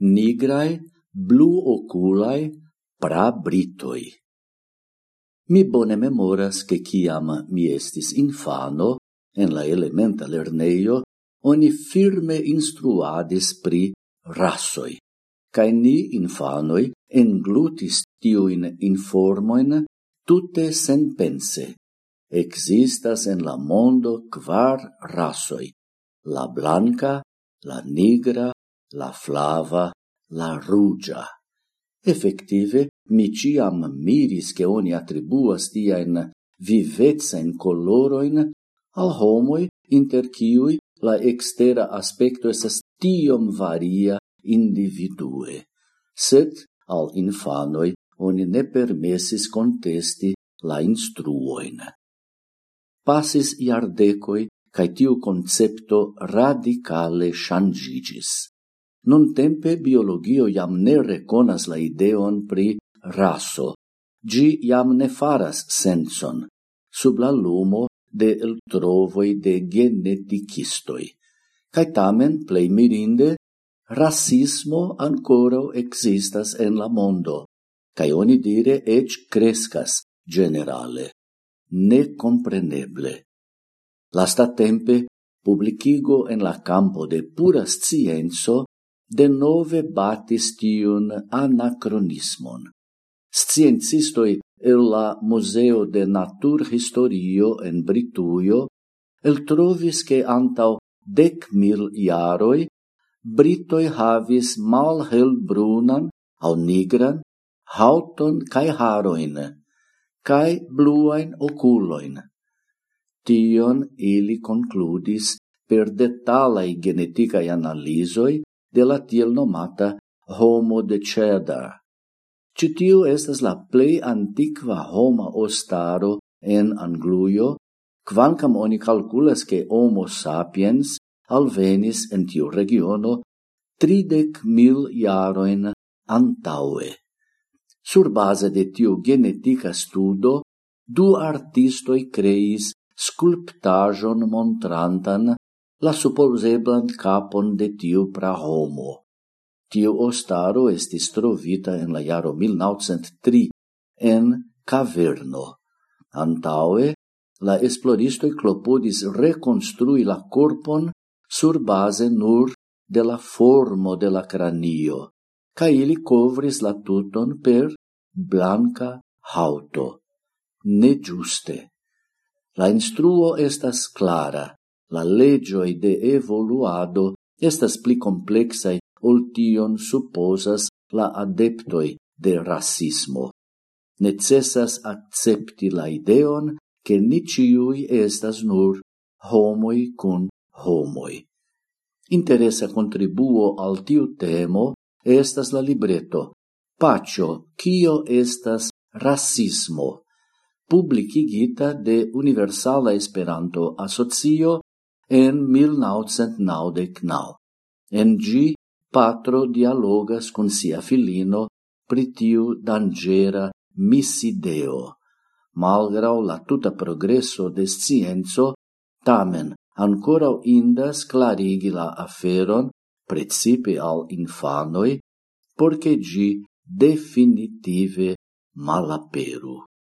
nigrae, blu oculae, pra britoi. Mi bone memoras che ciam mi estis infano, en la elementa lerneio, oni firme instruadis pri rasoi, cae ni infanoi englutis tiuin informoin tutte sen pense. Existas en la mondo quar rasoi, la blanca, la nigra, la flava, la rugia. Effective, mi ciam miris che oni attribuas tiaen vivezzaen coloroin al homoi inter ciui la extera aspecto esas tiom varia individue. Sed al infanoi oni ne permesis contesti la instruoin. Passis iardecoi, cae tiu concepto radicale shangigis non tempe biologio jam ne reconas la ideon pri raso. Gi jam ne faras senson, sub la lumo de el trovoi de geneticistoi. Cai tamen, plei mirinde, racismo ancora existas en la mondo, cae oni dire ec crescas generale, ne compreneble. Lasta tempe, publicigo en la campo de pura scienzo de nove batis tiun anacronismon. Sciencistoi el la Museo de Natur Historio en Brituio el trovis che antau dec mil iaroi Britoi havis mal hel brunan au nigran hauton cae haroin, cae bluain oculoin. Tion ili concludis per detalai geneticae analisoi de la tiel nomata Homo de Ceda. Citiu estas la plei antiqua Homa ostaro en Anglujo, quancam oni calculas che Homo sapiens alvenis en tiu regiono tridec mil iaroin antaue. Sur base de tiu genetica studo, du artistoi creis sculptajon montrantan la supposeblan capon de tiu pra homo. Tiu ostaro estis trovita en la jaro 1903 en caverno. Antaue, la esploristoi clopodis reconstrui la corpon sur base nur de la formo de la cranio, ca ili covris la tuton per blanca hauto. Ne giuste. La instruo estas clara la legioi de evoluado estas pli complexai ol tion supposas la adeptoi de racismo. Necessas accepti la ideon che ni ciui estas nur homoi cun homoi. Interesa contribuo al tiu temo estas la libreto Pacio, Cio estas rasismo, publicigita de Universala Esperanto Asocio en 1999. En gi patro dialogas con sia filino pritiu dangera misideo. Malgrau la tuta progresso de scienzo, tamen ancora indas clarigi la aferon, precipe al infanoi, porque gi definitive malaperu.